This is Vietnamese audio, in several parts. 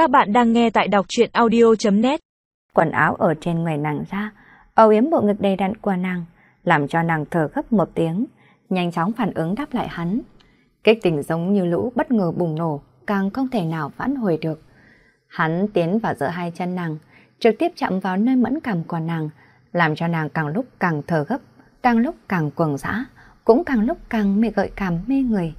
Các bạn đang nghe tại đọc truyện audio.net Quần áo ở trên người nàng ra, âu yếm bộ ngực đầy đặn của nàng, làm cho nàng thở gấp một tiếng, nhanh chóng phản ứng đáp lại hắn. Kích tình giống như lũ bất ngờ bùng nổ, càng không thể nào vãn hồi được. Hắn tiến vào giữa hai chân nàng, trực tiếp chạm vào nơi mẫn cảm của nàng, làm cho nàng càng lúc càng thở gấp, càng lúc càng cuồng dã, cũng càng lúc càng mê gợi cảm mê người.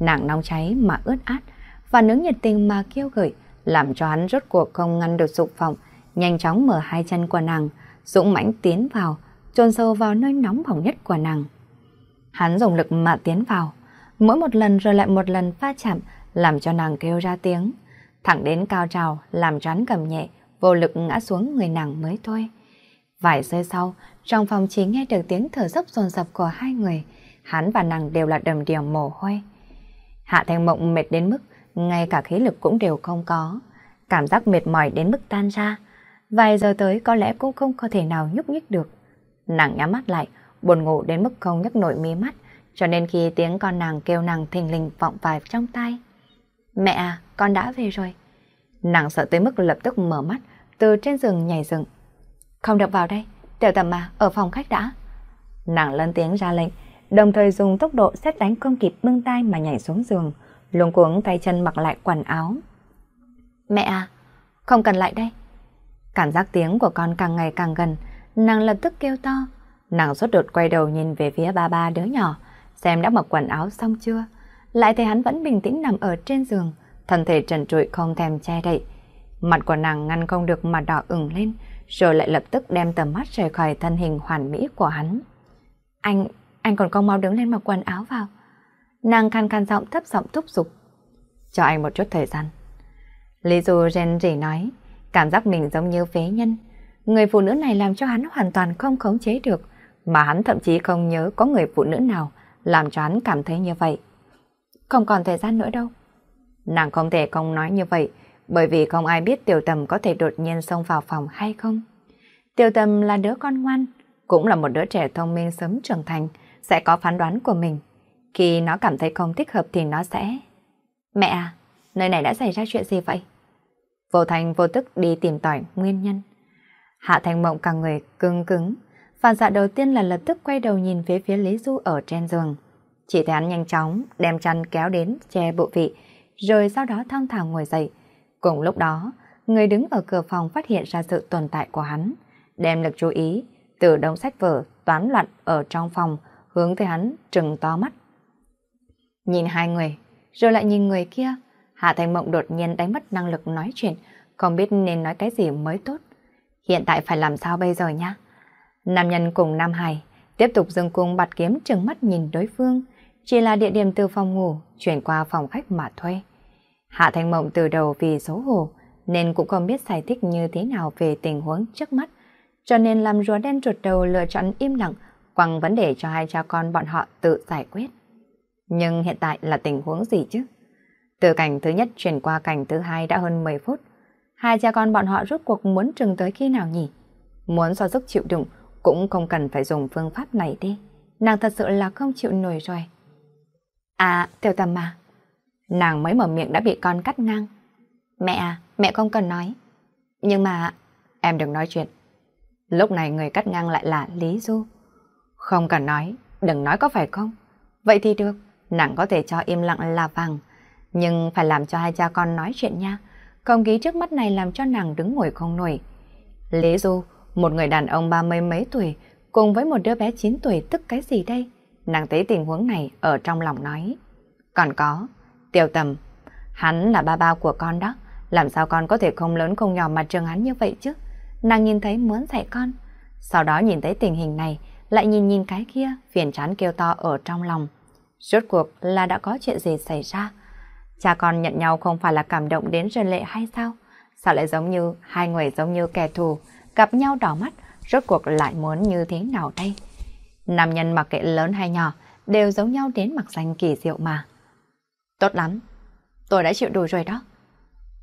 Nàng nóng cháy mà ướt át, và nướng nhiệt tình mà kêu gợi, làm cho hắn rốt cuộc không ngăn được dục vọng, nhanh chóng mở hai chân của nàng, dũng mãnh tiến vào, chôn sâu vào nơi nóng bỏng nhất của nàng. Hắn dùng lực mà tiến vào, mỗi một lần rồi lại một lần va chạm, làm cho nàng kêu ra tiếng, thẳng đến cao trào, làm cho hắn cầm nhẹ, vô lực ngã xuống người nàng mới thôi. Vài giây sau, trong phòng chỉ nghe được tiếng thở dốc dồn dập của hai người, hắn và nàng đều là đầm đìa mồ hôi. Hạ Thanh Mộng mệt đến mức ngay cả khí lực cũng đều không có. Cảm giác mệt mỏi đến mức tan ra. Vài giờ tới có lẽ cũng không có thể nào nhúc nhích được. Nàng nhắm mắt lại, buồn ngủ đến mức không nhấc nổi mí mắt, cho nên khi tiếng con nàng kêu nàng thình lình vọng vài trong tay. Mẹ à, con đã về rồi. Nàng sợ tới mức lập tức mở mắt, từ trên giường nhảy dựng. Không được vào đây, tiểu tầm mà, ở phòng khách đã. Nàng lên tiếng ra lệnh, đồng thời dùng tốc độ xét đánh không kịp bưng tay mà nhảy xuống giường, luống cuống tay chân mặc lại quần áo. Mẹ à, không cần lại đây. Cảm giác tiếng của con càng ngày càng gần, nàng lập tức kêu to. Nàng sốt đột quay đầu nhìn về phía ba ba đứa nhỏ, xem đã mặc quần áo xong chưa. Lại thấy hắn vẫn bình tĩnh nằm ở trên giường, thân thể trần trụi không thèm che đậy. Mặt của nàng ngăn không được mà đỏ ửng lên, rồi lại lập tức đem tầm mắt rời khỏi thân hình hoàn mỹ của hắn. Anh, anh còn không mau đứng lên mặc quần áo vào. Nàng khăn khăn giọng thấp giọng thúc giục. Cho anh một chút thời gian. Lý Du rèn rỉ nói, cảm giác mình giống như phế nhân. Người phụ nữ này làm cho hắn hoàn toàn không khống chế được, mà hắn thậm chí không nhớ có người phụ nữ nào làm cho hắn cảm thấy như vậy. Không còn thời gian nữa đâu. Nàng không thể không nói như vậy, bởi vì không ai biết tiểu tầm có thể đột nhiên xông vào phòng hay không. Tiểu tầm là đứa con ngoan, cũng là một đứa trẻ thông minh sớm trưởng thành, sẽ có phán đoán của mình. Khi nó cảm thấy không thích hợp thì nó sẽ... Mẹ à, nơi này đã xảy ra chuyện gì vậy? Vô thành vô tức đi tìm tỏi nguyên nhân. Hạ thành mộng cả người cứng cứng. Phản xạ đầu tiên là lập tức quay đầu nhìn phía phía Lý Du ở trên giường. Chỉ thấy hắn nhanh chóng đem chăn kéo đến che bộ vị, rồi sau đó thong thả ngồi dậy. Cùng lúc đó, người đứng ở cửa phòng phát hiện ra sự tồn tại của hắn, đem lực chú ý từ đông sách vở toán loạn ở trong phòng hướng tới hắn trừng to mắt. Nhìn hai người, rồi lại nhìn người kia, Hạ Thành Mộng đột nhiên đánh mất năng lực nói chuyện, không biết nên nói cái gì mới tốt. Hiện tại phải làm sao bây giờ nhá? Nam nhân cùng Nam Hải tiếp tục dừng cung bạt kiếm trừng mắt nhìn đối phương, chỉ là địa điểm từ phòng ngủ chuyển qua phòng khách mà thuê. Hạ Thành Mộng từ đầu vì xấu hổ nên cũng không biết giải thích như thế nào về tình huống trước mắt, cho nên làm rùa đen trột đầu lựa chọn im lặng, quăng vấn đề cho hai cha con bọn họ tự giải quyết. Nhưng hiện tại là tình huống gì chứ? Từ cảnh thứ nhất chuyển qua cảnh thứ hai đã hơn 10 phút. Hai cha con bọn họ rốt cuộc muốn trừng tới khi nào nhỉ? Muốn so sức chịu đựng cũng không cần phải dùng phương pháp này đi. Nàng thật sự là không chịu nổi rồi. À, tiểu tầm mà. Nàng mới mở miệng đã bị con cắt ngang. Mẹ à, mẹ không cần nói. Nhưng mà... Em đừng nói chuyện. Lúc này người cắt ngang lại là Lý Du. Không cần nói, đừng nói có phải không? Vậy thì được, nàng có thể cho im lặng là vàng. Nhưng phải làm cho hai cha con nói chuyện nha. Không khí trước mắt này làm cho nàng đứng ngồi không nổi. Lý Du, một người đàn ông ba mươi mấy tuổi, cùng với một đứa bé 9 tuổi tức cái gì đây? Nàng thấy tình huống này ở trong lòng nói. Còn có, Tiểu tầm, hắn là ba ba của con đó. Làm sao con có thể không lớn không nhỏ mà trường hắn như vậy chứ? Nàng nhìn thấy muốn dạy con. Sau đó nhìn thấy tình hình này, lại nhìn nhìn cái kia, phiền chán kêu to ở trong lòng. Rốt cuộc là đã có chuyện gì xảy ra? Cha con nhận nhau không phải là cảm động đến rơi lệ hay sao? Sao lại giống như hai người giống như kẻ thù, gặp nhau đỏ mắt, rốt cuộc lại muốn như thế nào đây? Nam nhân mặc kệ lớn hay nhỏ, đều giống nhau đến mặc danh kỳ diệu mà. Tốt lắm, tôi đã chịu đủ rồi đó.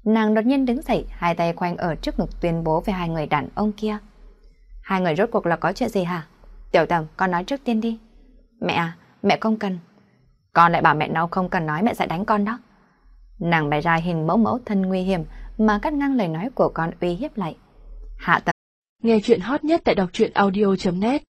Nàng đột nhiên đứng dậy, hai tay khoanh ở trước ngực tuyên bố với hai người đàn ông kia. Hai người rốt cuộc là có chuyện gì hả? Tiểu tầm, con nói trước tiên đi. Mẹ à, mẹ không cần. Con lại bảo mẹ nó không cần nói mẹ sẽ đánh con đó. Nàng bày ra hình mẫu mẫu thân nguy hiểm mà cắt ngang lời nói của con uy hiếp lại. Hạ tập. Nghe chuyện hot nhất tại đọc truyện audio.net